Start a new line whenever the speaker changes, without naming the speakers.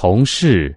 同事